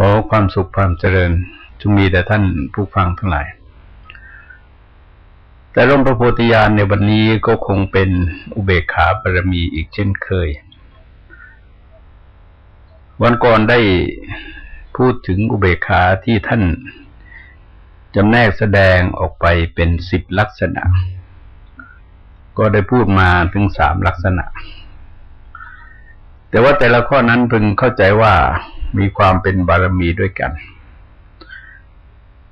ขอความสุขความเจริญจงมีแต่ท่านผู้ฟังทั้งหลาย แต่ร่มพระโพธิญาณในวันนี้ก็คงเป็นอุเบกขาบารมีอีกเช่นเคย วันก่อนได้พูดถึงอุเบกขาที่ท่านจำแนกแสดงออกไปเป็นสิบลักษณะ ก็ได้พูดมาถึงสามลักษณะ แต่ว่าแต่ละข้อนั้นพึงเข้าใจว่า มีความเป็นบารมีด้วยกัน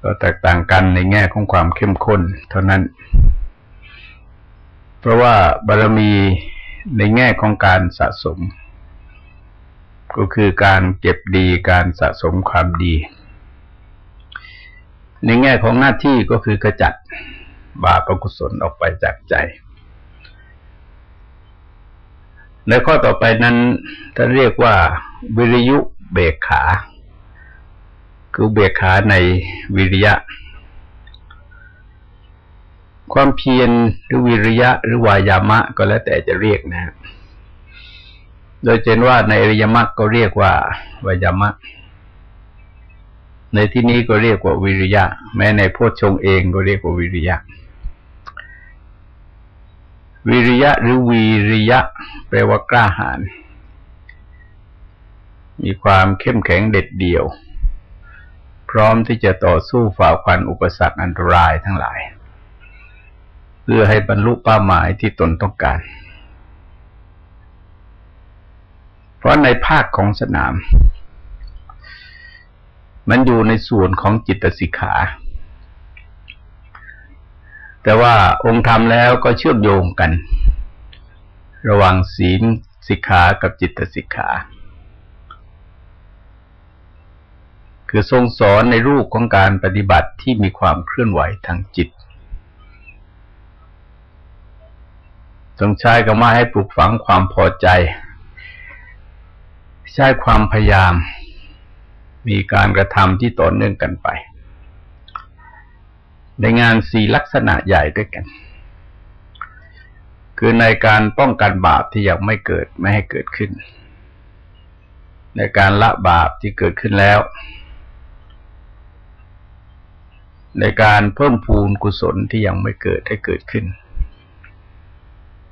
ก็แตกต่างกันในแง่ของความเข้มข้น เท่านั้น เพราะว่าบารมีในแง่ของการสะสม ก็คือการเก็บดีการสะสมความดี ในแง่ของหน้าที่ก็คือกระจัดบาปกุศลออกไปจากใจในข้อต่อไปนั้นท่านเรียกว่าวิริยุ เบกขา คือเบกขาในวิริยะ ความเพียรหรือวิริยะ หรือวายามะก็แล้วแต่จะเรียกนะโดยเช่นว่าในอริยมรรคก็เรียกว่าวายามะ ในที่นี้ก็เรียกว่าวิริยะ แม้ในโพชฌงเองก็เรียกว่าวิริยะวิริยะหรือวีริยะแปลว่ากล้าหาญ มีความเข้มแข็งเด็ดเดี่ยว พร้อมที่จะต่อสู้ฝ่าฟันอุปสรรคอันตรายทั้งหลาย เพื่อให้บรรลุเป้าหมายที่ตนต้องการ เพราะในภาคของสนาม มันอยู่ในส่วนของจิตสิกขาแต่ว่าองค์ธรรมแล้วก็เชื่อมโยงกัน ระหว่างศีลสิกขากับจิตสิกขา คือทรงสอนในรูปของการปฏิบัติที่มีความเคลื่อนไหวทางจิตทรงใช้ก็มาให้ปลูกฝังความพอใจ ใช้ความพยายาม มีการกระทำที่ต่อเนื่องกันไป ในงานสี่ลักษณะใหญ่ด้วยกัน คือในการป้องกันบาปที่ยังไม่เกิดไม่ให้เกิดขึ้น ในการละบาปที่เกิดขึ้นแล้ว ในการเพิ่มพูนกุศลที่ยังไม่เกิดให้เกิดขึ้น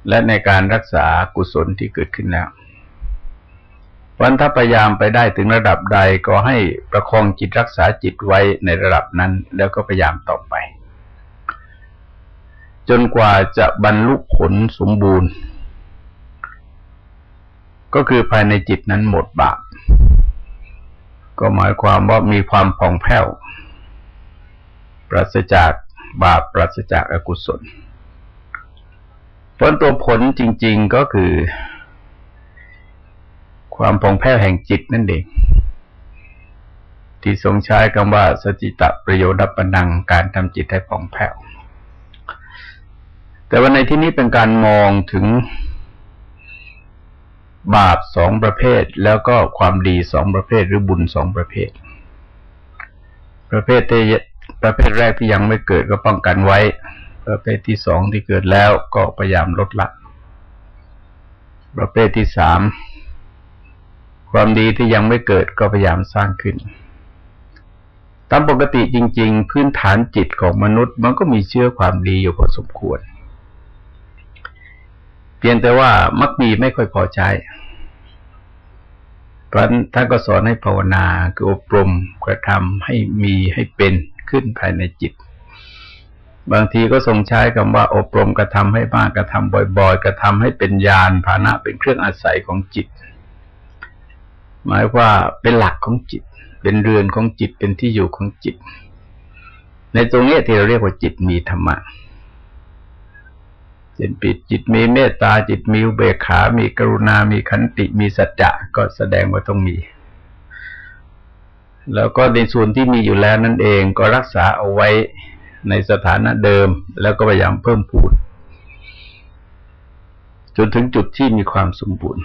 และในการรักษากุศลที่เกิดขึ้นแล้ววันถ้าพยายามไปได้ถึงระดับใดก็ให้ประคองจิตรักษาจิตไว้ในระดับนั้น แล้วก็พยายามต่อไป จนกว่าจะบรรลุผลสมบูรณ์ ก็คือภายในจิตนั้นหมดบาปก็หมายความว่ามีความผ่องแผ้ว ปราศจากบาปปราศจากอากุศลผลตัวผลจริง ๆก็คือ ความผ่องแผ้วแห่งจิตนั่นเองที่ทรงใช้คำว่าสจิตะประโยชน์ปนังการทำจิตให้ผ่องแผ้ว แต่ว่าในที่นี้เป็นการมองถึงบาปสองประเภท แล้วก็ความดีสองประเภท หรือบุญสองประเภท ประเภทที่ ประเภทแรกที่ยังไม่เกิดก็ป้องกันไว้ ประเภทที่สองที่เกิดแล้วก็พยายามลดละ ประเภทที่สามความดีที่ยังไม่เกิดก็พยายามสร้างขึ้น ตามปกติจริง ๆ พื้นฐานจิตของมนุษย์ มันก็มีเชื่อความดีอยู่พอสมควร เพียงแต่ว่ามักมีไม่ค่อยพอใจเพราะท่านก็สอนให้ภาวนาคืออบรมกระทำให้มีให้เป็น ขึ้นภายในจิต บางทีก็ทรงใช้คำว่า อบรมกระทำให้มากกระทำบ่อยๆ กระทำให้เป็นญาณภาณะเป็นเครื่องอาศัยของจิต หมายว่าเป็นหลักของจิต เป็นเรือนของจิตเป็นที่อยู่ของจิต ในตรงนี้ที่เราเรียกว่าจิตมีธรรมะจิตปิดจิตมีเมตตาจิตมีอุเบกขา มีกรุณา มีขันติ มีสัจจะ ก็แสดงว่าต้องมี แล้วก็ในส่วนที่มีอยู่แล้วนั่นเองก็รักษาเอาไว้ในสถานะเดิม แล้วก็พยายามเพิ่มพูนจนถึงจุดที่มีความสมบูรณ์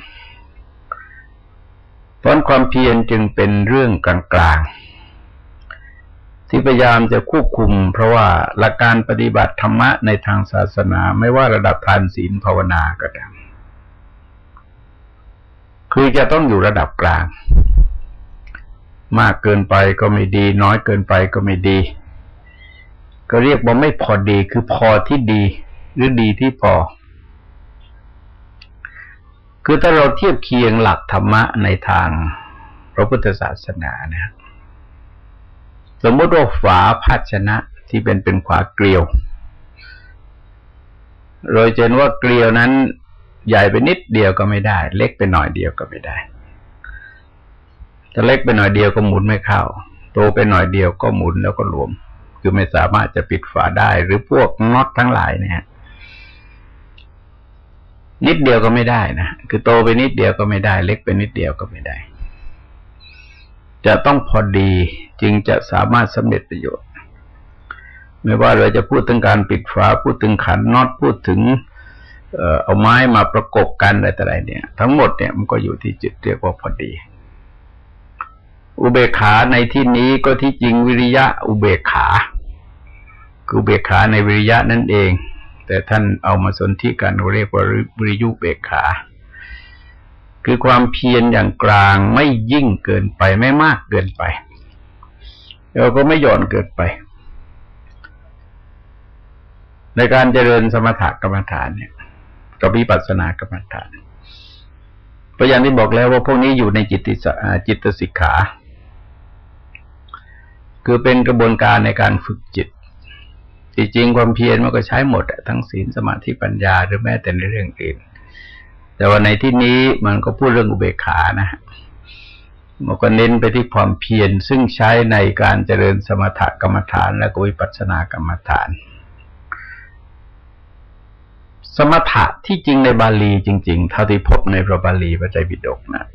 เพราะความเพียรจึงเป็นเรื่องกลางๆ ที่พยายามจะควบคุม เพราะว่าหลักการปฏิบัติธรรมะในทางศาสนาไม่ว่าระดับทานศีลภาวนาก็ตามคือจะต้องอยู่ระดับกลาง มากเกินไปก็ไม่ดี น้อยเกินไปก็ไม่ดี ก็เรียกว่าไม่พอดีคือพอที่ดี หรือดีที่พอ คือถ้าเราเทียบเคียงหลักธรรมะในทางพระพุทธศาสนาเนี่ยสมมติว่าฝาภาชนะที่เป็นเป็นขวาเกลียวโดยเจนว่าเกลียวนั้น ใหญ่ไปนิดเดียวก็ไม่ได้ เล็กไปหน่อยเดียวก็ไม่ได้ ถ้าเล็กไปหน่อยเดียวก็หมุนไม่เข้า โตไปหน่อยเดียวก็หมุนแล้วก็รวม คือไม่สามารถจะปิดฝาได้ หรือพวกน็อตทั้งหลายเนี่ยนิดเดียวก็ไม่ได้นะ คือโตไปนิดเดียวก็ไม่ได้ เล็กไปนิดเดียวก็ไม่ได้ จะต้องพอดีจึงจะสามารถสำเร็จประโยชน์ ไม่ว่าเราจะพูดถึงการปิดฝา พูดถึงขันน็อต พูดถึงเอาไม้มาประกบกันอะไรต่ออะไรเนี่ย ทั้งหมดเนี่ยมันก็อยู่ที่จุดเรียกว่าพอดี อุเบกขาในที่นี้ก็ที่จริงวิริยะอุเบกขา คืออุเบกขาในวิริยะนั่นเอง แต่ท่านเอามาสนที่กันเรียกว่าวิริยุเบกขา คือความเพียรอย่างกลางไม่ยิ่งเกินไปไม่มากเกินไปแล้วก็ไม่หย่อนเกินไป ในการเจริญสมถกรรมฐานเนี่ยกับวิปัสสนากรรมฐานเพราะอย่างที่บอกแล้วว่าพวกนี้อยู่ในจิตติจิตสิกขา คือเป็นกระบวนการในการฝึกจิตจริงความเพียรมันก็ใช้หมดทั้งศีลสมาธิปัญญาหรือแม้แต่ในเรื่องอื่น แต่ว่าในที่นี้มันก็พูดเรื่องอุเบกขานะมันก็เน้นไปที่ความเพียรซึ่งใช้ในการเจริญสมถกรรมฐานและวิปัสสนากรรมฐาน สมถะที่จริงในบาลีจริง ๆ เท่าที่พบในพระบาลีพระไตรปิฎกนะ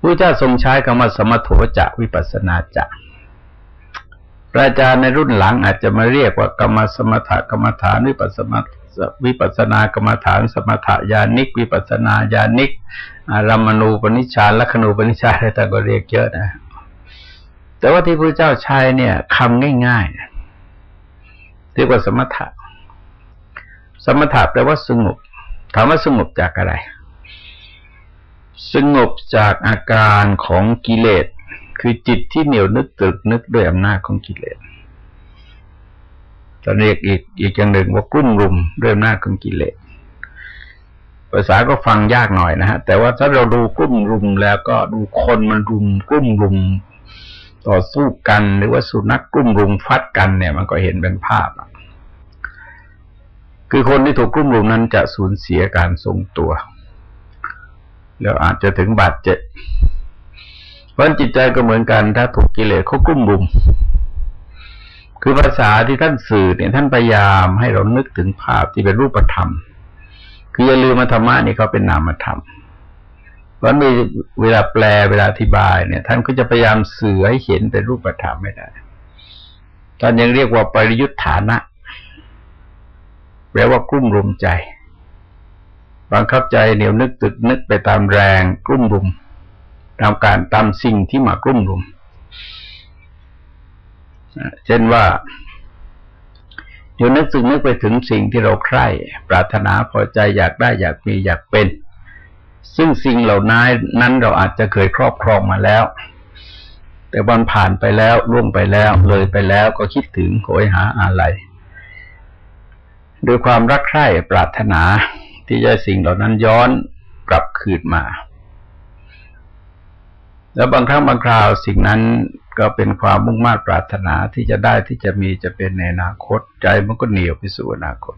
พระเจ้าทรงใช้คำว่าสมถะจะวิปัสนาจะพระอาจารย์ในรุ่นหลังอาจจะมาเรียกว่ากรรมสมถะกรรมฐานวิปัสนาวิปัสนากรรมฐานสมถะญาณิก วิปัสนาญาณิกรามณูปนิชานลัคนูปนิชานอะไรต่างก็เรียกเยอะนะ แต่ว่าที่พระเจ้าใช้เนี่ยคำง่ายๆเรียกว่าสมถะ สมถะแปลว่าสงบถามว่าสงบจากอะไร สงบจากอาการของกิเลส คือจิตที่เหนียวนึกตึกนึกด้วยอำนาจของกิเลสตอนเรียกอีกอีกอย่างหนึ่งว่ากลุ่มรุมด้วยอำนาจของกิเลสภาษาก็ฟังยากหน่อยนะฮะ แต่ว่าถ้าเราดูกลุ่มรุมแล้วก็ดูคนมันรุมกลุ่มรุม ต่อสู้กันหรือว่าสุนัขกลุ่มรุมฟัดกันเนี่ย มันก็เห็นเป็นภาพคือคนที่ถูกกลุ่มรุมนั้นจะสูญเสียการทรงตัว แล้วอาจจะถึงบาดเจ็บเพราะจิตใจก็เหมือนกัน ถ้าถูกกิเลสเขากลุ่มรุม คือภาษาที่ท่านสื่อเนี่ยท่านพยายามให้เรานึกถึงภาพที่เป็นรูปธรรม คืออย่าลืมมาธรรมะนี่เขาเป็นนามธรรมเพราะมีเวลาแปลเวลาอธิบายเนี่ย ท่านก็จะพยายามสื่อให้เห็นเป็นรูปธรรมไม่ได้ท่านยังเรียกว่าปริยุทธานะแปลว่ากลุ่มรุมใจ บังคับใจเหนียวนึกตึกนึกไปตามแรงกลุ่มรุมตามการตามสิ่งที่มากลุ่มรุมเช่นว่าเดี๋ยวนึกสึกนึกไปถึงสิ่งที่เราใคร่ ปรารถนาพอใจอยากได้อยากมีอยากเป็น ซึ่งสิ่งเหล่านั้นนั้นเราอาจจะเคยครอบครองมาแล้ว แต่วันผ่านไปแล้วล่วงไปแล้วเลยไปแล้วก็คิดถึงโหยหาอะไรด้วยความรักใคร่ปรารถนา ที่จะสิ่งเหล่านั้นย้อนกลับคืนมา แล้วบางครั้งบางคราวสิ่งนั้นก็เป็นความมุ่งมา่ปรารถนาที่จะได้ที่จะมีจะเป็นในอนาคตใจมันก็เหนียวไปสู่อนาคต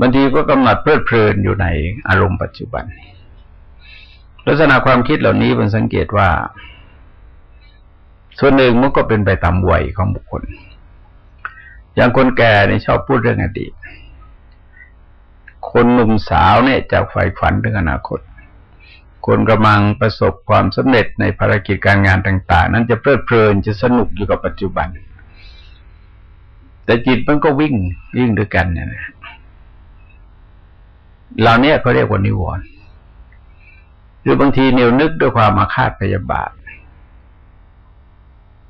บางทีก็กำหนัดเพลิดเพลินอยู่ในอารมณ์ปัจจุบัน ลักษณะความคิดเหล่านี้มันสังเกตว่า ส่วนหนึ่งมันก็เป็นไปตามวัยของบุคคล อย่างคนแก่เนี่ยชอบพูดเรื่องอดีต คนหนุ่มสาวเนี่ยจะใฝ่ฝันถึงอนาคต คนกำลังประสบความสำเร็จในภารกิจการงานต่าง ๆ นั้นจะเพลิดเพลินจะสนุกอยู่กับปัจจุบัน แต่จิตมันก็วิ่งวิ่งด้วยกันเนี่ยนะเหล่านี้เขาเรียกว่านิวรณ์หรือบางทีเหนียวนึกด้วยความมาคาดพยาบาท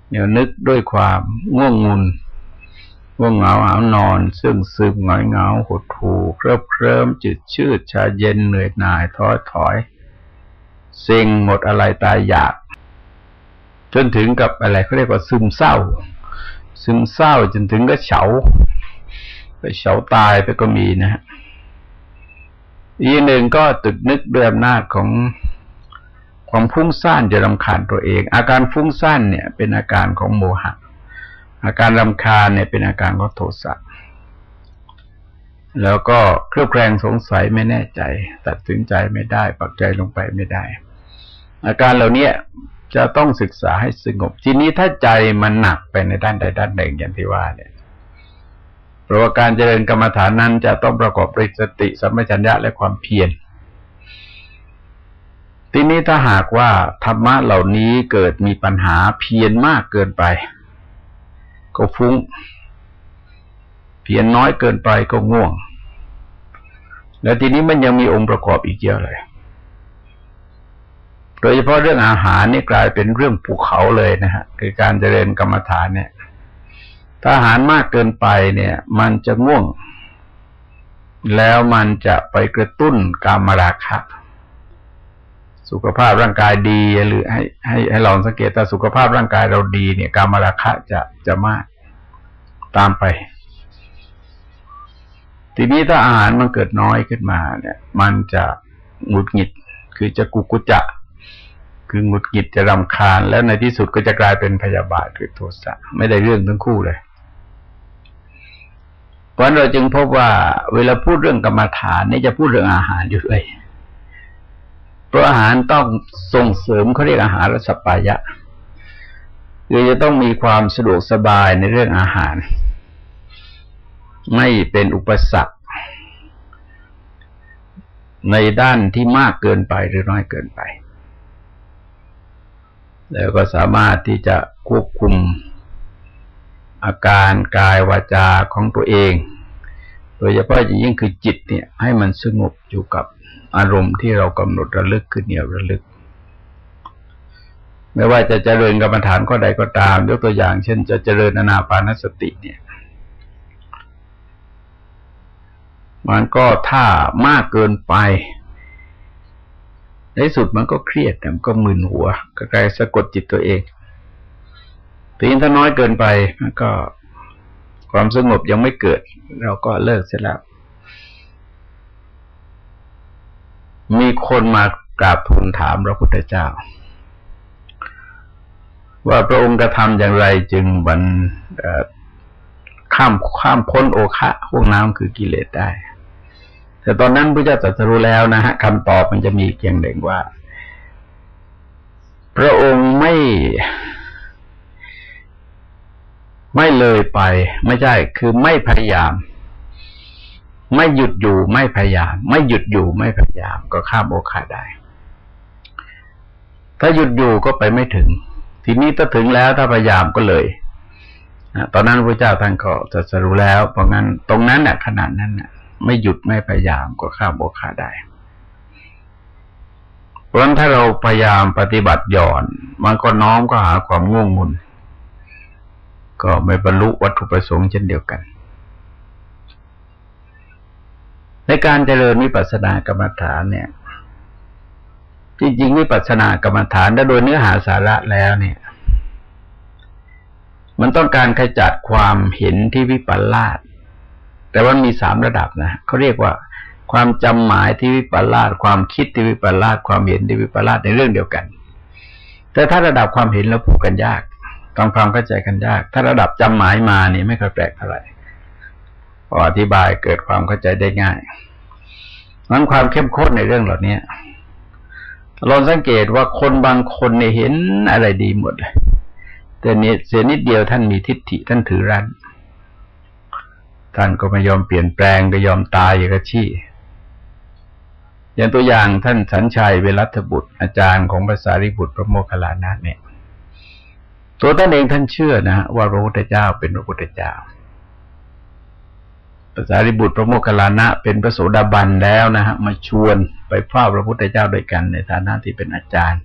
เหนียวนึกด้วยความง่วงงุน ว่าเหงาหานอน ซึ่งซึมหงอยเหงาหดหูเคริบเคริมจืดชืดชาเย็นเหนื่อยหน่ายท้อถอยสิ่งหมดอะไรตายอยาก จนถึงกับอะไรเขาเรียกว่าซึมเศร้า ซึมเศร้าจนถึงก็เฉา ไปเฉาตายไปก็มีนะฮะอีกหนึ่งก็ตึกนึกด้วยอำนาจของความฟุ้งซ่านจะรำคาญตัวเอง อาการฟุ้งซ่านเนี่ย เป็นอาการของโมหะ อาการรำคาญเนี่ยเป็นอาการของโทสะแล้วก็เครือบแคลงสงสัยไม่แน่ใจ ตัดสินใจไม่ได้ ปักใจลงไปไม่ได้ อาการเหล่านี้จะต้องศึกษาให้สงบ ทีนี้ถ้าใจมันหนักไปในด้านใดด้านหนึ่งอย่างที่ว่าเนี่ยเพราะว่าการเจริญกรรมฐานนั้นจะต้องประกอบด้วยสติสัมปชัญญะและความเพียรทีนี้ถ้าหากว่าธรรมะเหล่านี้เกิดมีปัญหาเพียรมากเกินไป ก็ฟุ้ง เพียรน้อยเกินไปก็ง่วง แล้วทีนี้มันยังมีองค์ประกอบอีกเยอะเลย โดยเฉพาะเรื่องอาหารนี่กลายเป็นเรื่องภูเขาเลยนะฮะคือการเจริญกรรมฐานเนี่ยถ้าอาหารมากเกินไปเนี่ย มันจะง่วง แล้วมันจะไปกระตุ้นกามราคะ สุขภาพร่างกายดีหรือให้ให้ให้ลองสังเกตถ้าสุขภาพร่างกายเราดีเนี่ย กามราคะจะจะมากตามไป ทีนี้ถ้าอาหารมันเกิดน้อยขึ้นมา เนี่ย มันจะหงุดหงิด คือจะกุกุจะ คือหงุดหงิดจะรำคาญ แล้วในที่สุดก็จะกลายเป็นพยาบาทคือโทสะไม่ได้เรื่องทั้งคู่เลยเพราะเราจึงพบว่า เวลาพูดเรื่องกรรมฐานนี่จะพูดเรื่องอาหารอยู่เลย เพราะอาหารต้องส่งเสริมเขาเรียกอาหารรสปายะคือจะต้องมีความสะดวกสบายในเรื่องอาหาร ไม่เป็นอุปสรรค ในด้านที่มากเกินไปหรือน้อยเกินไป แล้วก็สามารถที่จะควบคุมอาการกายวาจาของตัวเอง โดยเฉพาะยิ่งคือจิตเนี่ย ให้มันสงบอยู่กับอารมณ์ที่เรากำหนดระลึกขึ้นเหนียวระลึก ไม่ว่าจะเจริญกรรมฐานก็ใดก็ตาม ยกตัวอย่างเช่น จะเจริญอนาปานสติเนี่ยมันก็ถ้ามากเกินไป ในสุดมันก็เครียดมันก็มึนหัวก็กลายสะกดจิตตัวเองตีนถ้าน้อยเกินไปมันก็ ความสงบยังไม่เกิด เราก็เลิกเสร็จแล้วมีคนมากราบทูลถามพระพุทธเจ้า ว่าพระองค์กระทำอย่างไรจึงบันข้ามข้ามพ้นโอคะห่วงน้ำคือกิเลสได้ แต่ตอนนั้นพระเจ้าตรัสรู้แล้วนะฮะคำตอบมันจะมีเพียงหนึ่งว่า พระองค์ไม่ ไม่เลยไป ไม่ใช่ คือไม่พยายาม ไม่หยุดอยู่ไม่พยายาม ไม่หยุดอยู่ไม่พยายาม ก็ข้ามโอคาได้ ถ้าหยุดอยู่ก็ไปไม่ถึง ทีนี้ถ้าถึงแล้วถ้าพยายามก็เลยตอนนั้นพระเจ้าท่านก็จะสรู้แล้ว เพราะงั้นตรงนั้นน่ะขนาดนั้นน่ะ ไม่หยุดไม่พยายามก็ข้ามโอคาได้เพราะฉะนั้นถ้าเราพยายามปฏิบัติหย่อน มันก็น้อมก็หาความง่วงงุน ก็ไม่บรรลุวัตถุประสงค์เช่นเดียวกัน ในการเจริญวิปัสสนากรรมฐานเนี่ย จริงๆวิปัสสนากรรมฐานโดยเนื้อหาสาระแล้วเนี่ย มันต้องการขจัดความเห็นที่วิปลาสแต่ว่ามีสามระดับนะเขาเรียกว่า ความจำหมายที่วิปลาสความคิดที่วิปลาสความเห็นที่วิปลาสในเรื่องเดียวกัน แต่ถ้าระดับความเห็นแล้วพูดกันยาก ทำความเข้าใจกันยาก ถ้าระดับจำหมายมานี่ไม่ค่อยแปลกเท่าไหร่พออธิบายเกิดความเข้าใจได้ง่ายนั้นความเข้มข้นในเรื่องเหล่านี้ลองสังเกตว่าคนบางคนเนี่ยเห็นอะไรดีหมดเลยแต่เนี่เสียนิดเดียวท่านมีทิฏฐิท่านถือรั้นท่านก็ไม่ยอมเปลี่ยนแปลงก็ยอมตายอย่างชี้อย่างตัวอย่างท่านสัญชัยเวรัตบุตร อาจารย์ของภาษาริบุตรพระโมคคัลลานะเนี่ย ตัวท่านเองท่านเชื่อนะว่าพระพุทธเจ้าเป็นพระพุทธเจ้าภาษาริบุตรพระโมคคัลลานะเป็นพระโสดาบันแล้วนะฮะมาชวนไปเฝ้าพระพุทธเจ้าด้วยกัน ในฐานะที่เป็นอาจารย์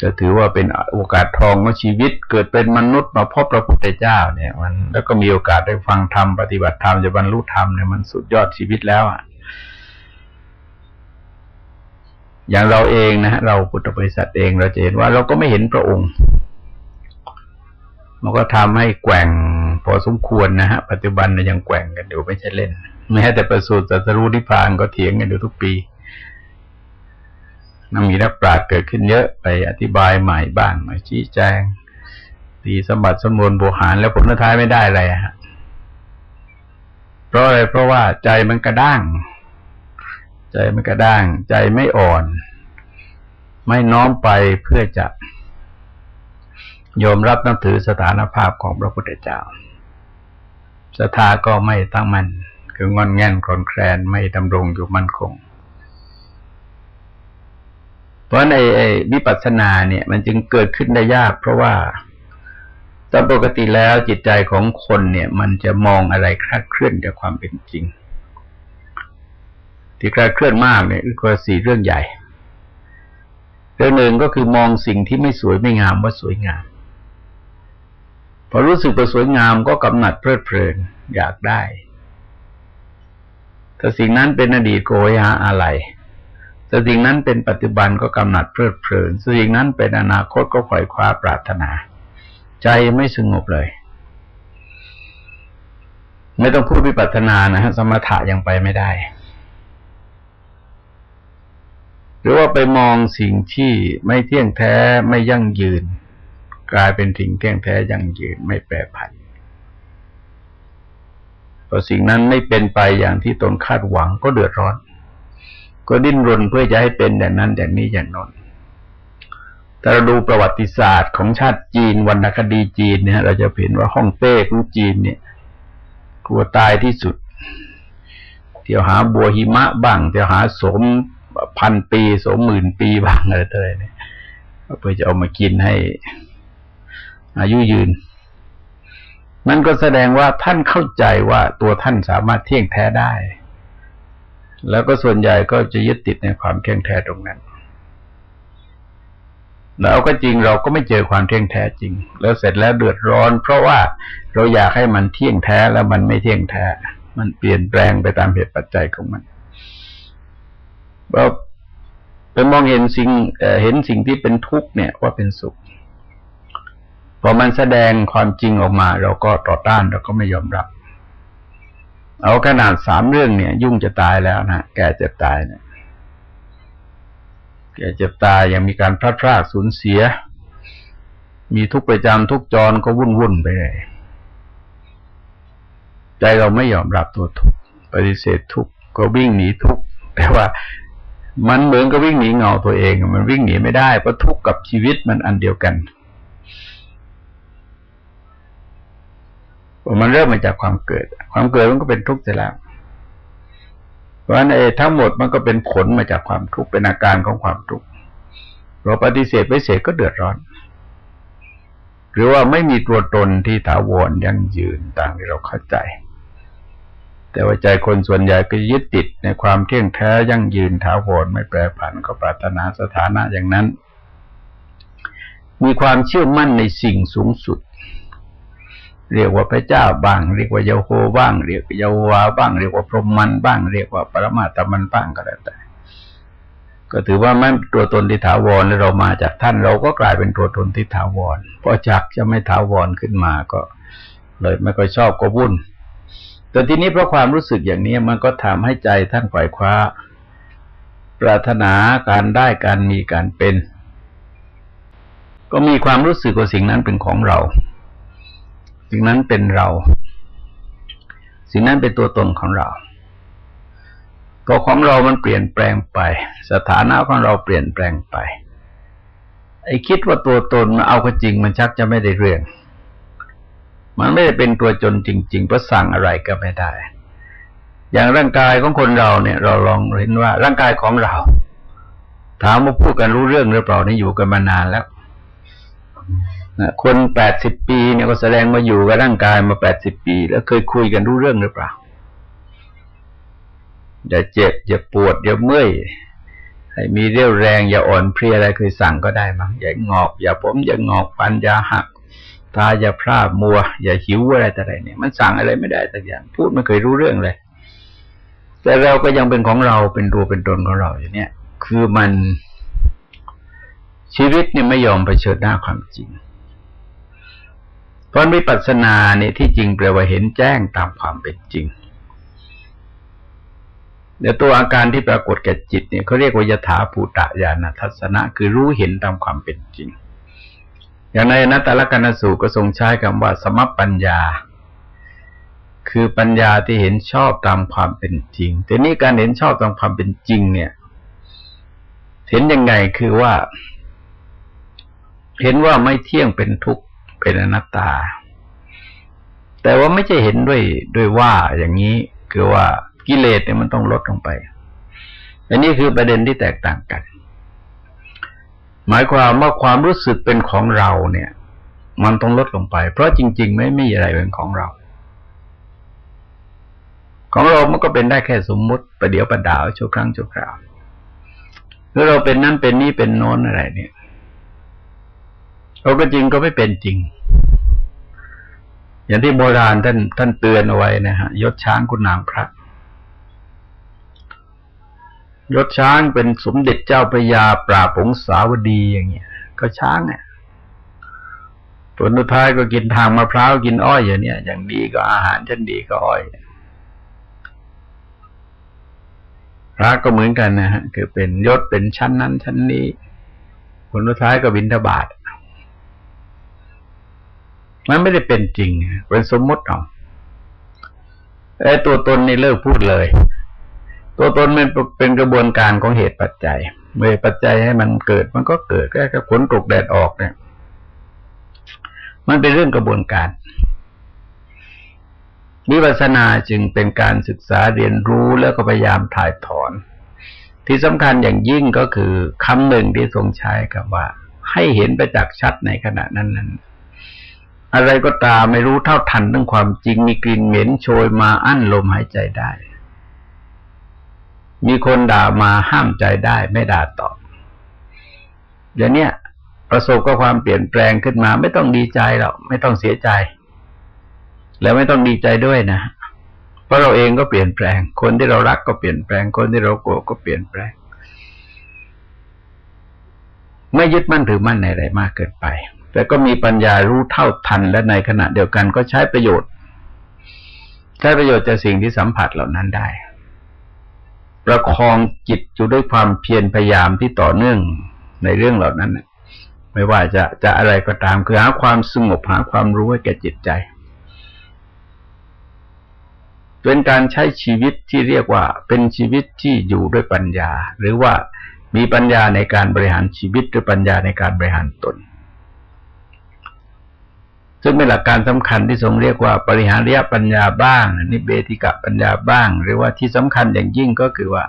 จะถือว่าเป็นโอกาสทองของชีวิต เกิดเป็นมนุษย์มาพบพระพุทธเจ้าเนี่ยมันแล้วก็มีโอกาสได้ฟังธรรมปฏิบัติธรรมจะบรรลุธรรมเนี่ยมันสุดยอดชีวิตแล้วอะอย่างเราเองนะเราพุทธบริษัทเองเราจะเห็นว่าเราก็ไม่เห็นพระองค์ มันก็ทำให้แกว่งพอสมควรนะฮะ ปัจจุบันยังแกว่งกันอยู่ไม่ใช่เล่นแม้แต่ประสูติตรัรู้นิพพานก็เถียงกันอยู่ทุกปีนัมีนักปราชญ์เกิดขึ้นเยอะไปอธิบายใหม่บ้างมาชี้แจง ตีสมบัติสมบูรณ์โบหารแล้วผลท้ายไม่ได้อะไรฮะเพราะอะไรเพราะว่าใจมันกระด้าง ใจมันกระด้าง ใจไม่อ่อน ไม่น้อมไปเพื่อจะ ยอมรับนับถือสถานภาพของพระพุทธเจ้าศรัทธาก็ไม่ตั้งมัน่นคืองอนแง่นคลอนแคลนไม่ดำรงอยู่มั่นคง เพราะในวิปัสสนาเนี่ย มันจึงเกิดขึ้นได้ยาก เพราะว่าตามปกติแล้วจิตใจของคนเนี่ย มันจะมองอะไรคลาดเคลื่อนจากความเป็นจริง ที่คลาดเคลื่อนมากเนี่ยคือสี่เรื่องใหญ่ เรื่องหนึ่งก็คือมองสิ่งที่ไม่สวยไม่งามว่าสวยงาม พอรู้สึกว่าสวยงามก็กำหนัดเพลิดเพลินอยากได้ ถ้าสิ่งนั้นเป็นอดีตโกยหาอะไรแต่สิ่งนั้นเป็นปัจจุบันก็กำหนัดเพลิดเพลินสิ่งนั้นเป็นอนาคตก็ขวอยคว้าปรารถนา ใจไม่สงบเลย ไม่ต้องพูดวิปัสสนานะฮะสมถะยังไปไม่ได้ หรือว่าไปมองสิ่งที่ไม่เที่ยงแท้ไม่ยั่งยืน กลายเป็นสิ่งเที่ยงแท้ยั่งยืนไม่แปรผันพอสิ่งนั้นไม่เป็นไปอย่างที่ตนคาดหวังก็เดือดร้อน ก็ดิ้นรนเพื่อจะให้เป็นอย่างนั้นอย่างนี้อย่างนนแต่เราดูประวัติศาสตร์ของชาติจีนวรรณคดีจีนเนี่ยเราจะเห็นว่าฮ่องเต้ของจีนเนี่ย กลัวตายที่สุด เที่ยวหาบัวหิมะบ้างเที่ยวหาสมพันปีสมหมื่นปีบ้างอะไรต่ออะไรเนี่ยเพื่อจะเอามากินให้ อายุยืนนั่นก็แสดงว่าท่านเข้าใจว่าตัวท่านสามารถเที่ยงแท้ได้ แล้วก็ส่วนใหญ่ก็จะยึดติดในความเที่ยงแท้ตรงนั้น แล้วก็จริงเราก็ไม่เจอความเที่ยงแท้จริง แล้วเสร็จแล้วเดือดร้อน เพราะว่าเราอยากให้มันเที่ยงแท้แล้วมันไม่เที่ยงแท้ มันเปลี่ยนแปลงไปตามเหตุปัจจัยของมันเราไปมองเห็นสิ่งเห็นสิ่งที่เป็นทุกข์เนี่ยว่าเป็นสุข พอมันแสดงความจริงออกมา เราก็ต่อต้านเราก็ไม่ยอมรับ เอาขนาดสามเรื่องเนี่ย ยุ่งจะตายแล้วนะแกเจ็บตายเนี่ย แกเจ็บตายยังมีการพลาดพลาดสูญเสีย มีทุกประจำทุกจรก็วุ่นวุ่นไปเลยใจเราไม่ยอมรับตัวทุกปฏิเสธทุกก็วิ่งหนีทุกแต่ว่ามันเหมือนกับวิ่งหนีเงาตัวเอง มันวิ่งหนีไม่ได้เพราะทุกข์กับชีวิตมันอันเดียวกัน มันเริ่มมาจากความเกิด ความเกิดมันก็เป็นทุกข์เสียแล้วเพราะฉะนั้นทั้งหมดมันก็เป็นผลมาจากความทุกข์เป็นอาการของความทุกข์เราปฏิเสธไปเสกก็เดือดร้อน หรือว่าไม่มีตัวตนที่ถาวรยั่งยืนต่างที่เราเข้าใจ แต่ว่าใจคนส่วนใหญ่ก็ยึดติดในความเที่ยงแท้ยั่งยืนถาวรไม่แปรผันก็ปรารถนาสถานะอย่างนั้น มีความเชื่อมั่นในสิ่งสูงสุด เรียกว่าพระเจ้าบ้าง เรียกว่าเยโฮบ้าง เรียกเยโฮวาบ้าง เรียกว่าพรหมันบ้าง เรียกว่าปรมาตมันบ้างก็แล้วแต่ ก็ถือว่าไม่ตัวตนที่ถาวรแล้วเรามาจากท่านเราก็กลายเป็นตัวตนที่ถาวรพอจากจะไม่ถาวรขึ้นมาก็ เลยไม่ค่อยชอบก็วุ่นแต่ทีนี้เพราะความรู้สึกอย่างนี้มันก็ทำให้ใจท่านไขว่คว้า ปรารถนาการได้การมีการเป็น ก็มีความรู้สึกว่าสิ่งนั้นเป็นของเรา สิ่งนั้นเป็นเรา สิ่งนั้นเป็นตัวตนของเรา ตัวของเรามันเปลี่ยนแปลงไป สถานะของเราเปลี่ยนแปลงไป ไอ้คิดว่าตัวตนมาเอาก็จริงมันชักจะไม่ได้เรื่อง มันไม่ได้เป็นตัวจนจริงๆเพราะสั่งอะไรก็ไม่ได้ อย่างร่างกายของคนเราเนี่ย เราลองเห็นว่าร่างกายของเราถามว่าพูดกันรู้เรื่องหรือเปล่านี่อยู่กันมานานแล้ว คนแปดสิบปีเนี่ยก็แสดงมาอยู่กับร่างกายมาแปดสิบปี แล้วเคยคุยกันรู้เรื่องหรือเปล่าอย่าเจ็บอย่าปวดอย่าเมื่อยให้มีเรี่ยวแรงอย่าอ่อนเพลียอะไรเคยสั่งก็ได้มั้งอย่างอก อย่าผมอย่างอกฟันอย่าหักตาอย่าพร่ามัว อย่าหิวอะไรแต่ไรเนี่ย มันสั่งอะไรไม่ได้แต่อย่าง พูดไม่เคยรู้เรื่องเลย แต่เราก็ยังเป็นของเราเป็นตัวเป็นตนของเราอย่างเนี้ยคือมันชีวิตเนี่ยไม่ยอมไปเชิดหน้าความจริง เพราะวิปัสสนาเนี่ยที่จริงแปลว่าเห็นแจ้งตามความเป็นจริงเดี๋ยวตัวอาการที่ปรากฏแก่จิตเนี่ยเขาเรียกว่ายถาภูตะญาณทัศนะ คือรู้เห็นตามความเป็นจริง อย่างในนัตตลกนสูก็ทรงใช้คำว่า สมปัญญา คือปัญญาที่เห็นชอบตามความเป็นจริง แต่นี่การเห็นชอบตามความเป็นจริง เนี่ย เห็นยังไงคือว่า เห็นว่าไม่เที่ยงเป็นทุกข์ เป็นอนัตตา แต่ว่าไม่ใช่เห็นด้วยด้วยว่าอย่างนี้คือว่ากิเลสเนี่ยมันต้องลดลงไป อันนี้คือประเด็นที่แตกต่างกัน หมายความว่าความรู้สึกเป็นของเราเนี่ย มันต้องลดลงไป เพราะจริง ๆ ไม่มีอะไรเป็นของเรา ของเรามันก็เป็นได้แค่สมมุติประเดี๋ยวประดาวชั่วครั้งชั่วคราวหรือเราเป็นนั่นเป็นนี่เป็นโน้นอะไรเนี่ย เราก็จริงก็ไม่เป็นจริง อย่างที่โบราณท่านท่านเตือนเอาไว้นะฮะยศช้างคุณนางพระยศช้างเป็นสมเด็จเจ้าพระยาปราบงสาวดีอย่างเงี้ย ก็ช้างเนี่ยผลสุดท้ายก็กินทางมะพร้าวกินอ้อยอย่างเนี้ยอย่างดีก็อาหารชั้นดีก็อ้อยพระก็เหมือนกันนะฮะคือเป็นยศเป็นชั้นนั้นชั้นนี้ผลสุดท้ายก็บินทบาท มันไม่ได้เป็นจริงเป็นสมมติเอาไอ้ตัวตนนี่เลิกพูดเลย ตัวตนมันเป็นกระบวนการของเหตุปัจจัย เมื่อปัจจัยให้มันเกิด มันก็เกิดแค่กับฝนตกแดดออกเนี่ย มันเป็นเรื่องกระบวนการวิปัสสนาจึงเป็นการศึกษาเรียนรู้แล้วก็พยายามถ่ายถอน ที่สำคัญอย่างยิ่งก็คือคำหนึ่งที่ทรงใช้กับว่า ให้เห็นไปจากชัดในขณะนั้นนั้น อะไรก็ตามไม่รู้เท่าทันเรื่องความจริงมีกลิ่นเหม็นโชยมาอั้นลมหายใจได้ มีคนด่ามาห้ามใจได้ไม่ด่าตอบอย่างเนี้ประสบกับความเปลี่ยนแปลงขึ้นมา ไม่ต้องดีใจหรอกไม่ต้องเสียใจ แล้วไม่ต้องดีใจด้วยนะเพราะเราเองก็เปลี่ยนแปลง คนที่เรารักก็เปลี่ยนแปลง คนที่เราโกรธก็เปลี่ยนแปลง ไม่ยึดมั่นถือมั่นในอะไรมากเกินไป แต่ก็มีปัญญารู้เท่าทันและในขณะเดียวกันก็ใช้ประโยชน์ ใช้ประโยชน์จากสิ่งที่สัมผัสเหล่านั้นได้ ประคองจิตอยู่ด้วยความเพียรพยายามที่ต่อเนื่องในเรื่องเหล่านั้นไม่ว่าจะจะอะไรก็ตามคือหาความสงบหาความรู้ให้แก่จิตใจเป็นการใช้ชีวิตที่เรียกว่าเป็นชีวิตที่อยู่ด้วยปัญญา หรือว่ามีปัญญาในการบริหารชีวิตหรือปัญญาในการบริหารตน ซึ่งเป็นหลักการสำคัญที่ทรงเรียกว่าปริหาริยปัญญาบ้างนิเบติกะปัญญาบ้าง หรือว่าที่สำคัญอย่างยิ่งก็คือว่า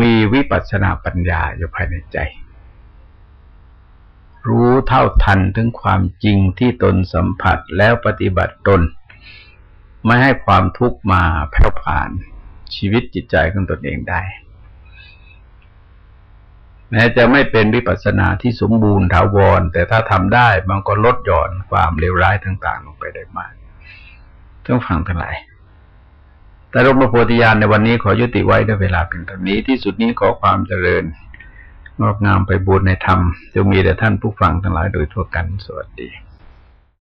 มีวิปัสสนาปัญญาอยู่ภายในใจ รู้เท่าทันถึงความจริงที่ตนสัมผัสแล้วปฏิบัติตน ไม่ให้ความทุกข์มาแผ่วผ่านชีวิตจิตใจของตนเองได้ แม้จะไม่เป็นวิปัสสนาที่สมบูรณ์ถาวร แต่ถ้าทำได้มันก็ลดหย่อนความเลวร้ายต่าง ๆ ลงไปได้มากต้องฟังทั้งหลายแต่รมโพธิญาณในวันนี้ขอยุติไว้ด้วยเวลาเพียงเท่านี้ที่สุดนี้ขอความเจริญ งอกงามไปบูรณนธรรมจะมีแด่ท่านผู้ฟังทั้งหลายโดยทั่วกันสวัสดี